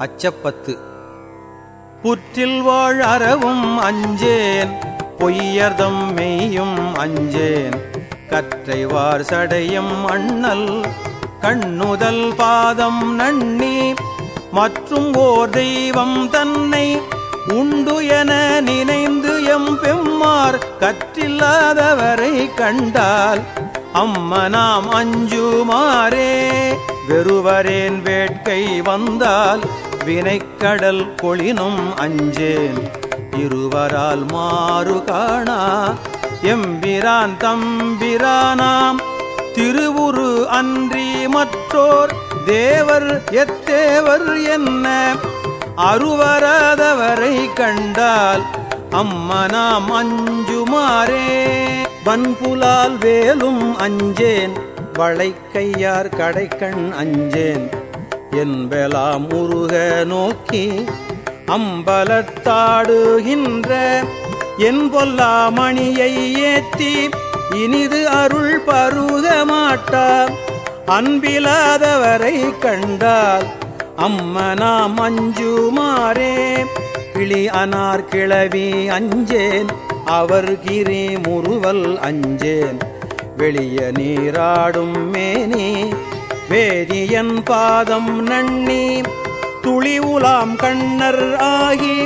அச்சப்பத்து. புற்றில் வாழ் அறவும் அஞ்சேன் பொய்யர்தம் மெய்யும் அஞ்சேன். கற்றைவார் சடையும் அண்ணல் கண்ணுதல் பாதம் நன்னி மற்றும் ஓர் தெய்வம் தன்னை உண்டு என நினைந்து எம் பெம்மார் கற்றில்லாதவரை கண்டால் அம்மனாம் அஞ்சுமாறே வெறுவரேன் வேட்கை வந்தால் வினைக்கடல் கொளினும் அஞ்சேன். இருவரால் மாறு காணா எம்பிரான் தம்பிரானாம். திருவுரு அன்றி மற்றோர் தேவர் எத்தேவர் என்ன? அருவராதவரை கண்டால் அம்மனாம் அஞ்சுமாறே. வன்புலால் வேலும் அஞ்சேன். வளைக்கையார் கடைக்கண் அஞ்சேன். என்பலாம் முருக நோக்கி அம்பலத்தாடுகின்ற என் பொல்லாமணியை ஏத்தி இனிது அருள் பருக மாட்டார் அன்பிலாதவரை கண்டால் அம்மனா மஞ்சுமாரே கிளி அனார் கிளவி அஞ்சேன் அவர் கிரி முறுவல் அஞ்சேன். வெளிய நீராடும் மேனே வேதியன் பாதம் நன்னி துளி உலாம் கண்ணர் ஆகி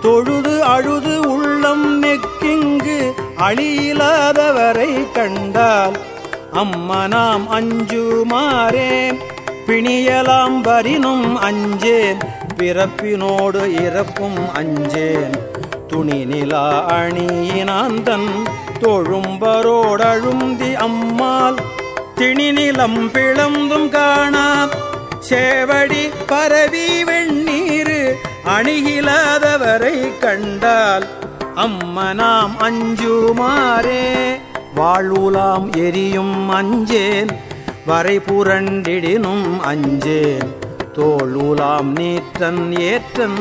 தொழுது அழுது உள்ளம் நெக்கிங்கு அழியிலாதவரை கண்டால் அம்மனாம் அஞ்சுமாறே பிணியலாம் வரினும் அஞ்சேன் பிறப்பினோடு இறப்பும் அஞ்சேன். துணி நிலா அணியினாந்தன் தொழும்பரோடழுந்தி அம்மாள் திணிநிலம் பிளந்தும் காணா சேவடி பரவி வெண்ணீரு அணுகிலாதவரை கண்டால் அம்மனாம் அஞ்சுமாறே. வாழ்வுலாம் எரியும் அஞ்சேன் வரை புரண்டிடினும் அஞ்சேன். தோளுலாம் நீற்றன் ஏற்றன்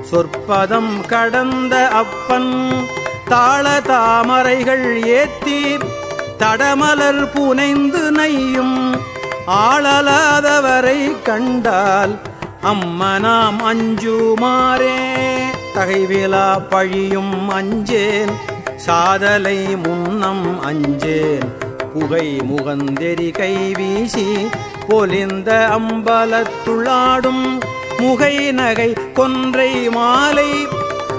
சொற்பதம் கடந்த அப்பன். தாள தாமரைகள் ஏத்தீர் தடமலர் புனைந்து நையும் ஆளலாதவரை கண்டால் அம்மனாம் அஞ்சுமாறே. தகைவிலா பழியும் அஞ்சேன் சாதலை முன்னம் அஞ்சேன். புகை முகந்தெறி கை வீசி பொலிந்த அம்பலத்துள்ளாடும் முகை நகை கொன்றை மாலை.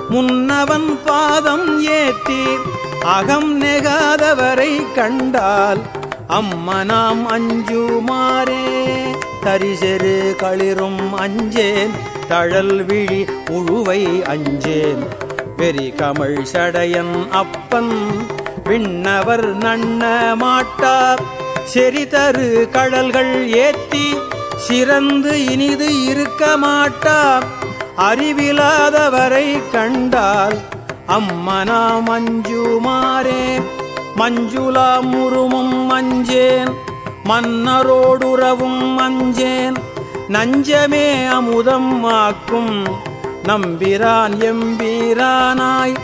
முன்னவன் பாதம் ஏத்தி அகம் நெகா கண்டவரை கண்டால் அம்மனாம் அஞ்சுமாறே தரிசெரு களிரும் அஞ்சேன். தழல் விழி உழுவை அஞ்சேன். பெரி கமழ் சடையன் அப்பன். விண்ணவர் நண்ண மாட்டார். செறிதரு கடல்கள் ஏத்தி. சிறந்து இனிது இருக்க மாட்டார். அறிவிலாதவரை கண்டால் அம்மனா மஞ்சுமாரே மஞ்சுளா முருமும் மஞ்சேன் மன்னரோடுறவும் மஞ்சேன் நஞ்சமே அமுதம் ஆக்கும். நம்பிரான் எம்பீரானாய்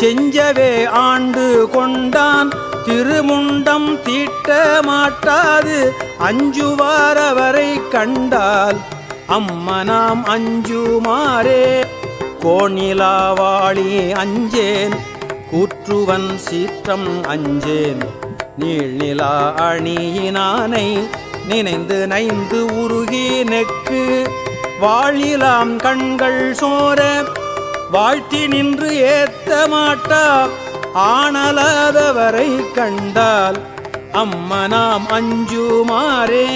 செஞ்சவே ஆண்டு கொண்டான். திருமுண்டம் தீட்ட மாட்டாது அஞ்சுவாரவரை கண்டால். அம்மனாம் அஞ்சுமாறே கோணிலாவாளி அஞ்சேன். கூற்றுவன் சீற்றம் அஞ்சேன். நீழ்நிலா அணியினானை நினைந்து நைந்து உருகி நெக்கு. வாழிலாம் கண்கள் சோர வாழ்த்தி நின்று ஏத்த மாட்டா. ஆனலாதவரை கண்டால் அம்மனாம் அஞ்சுமாறே.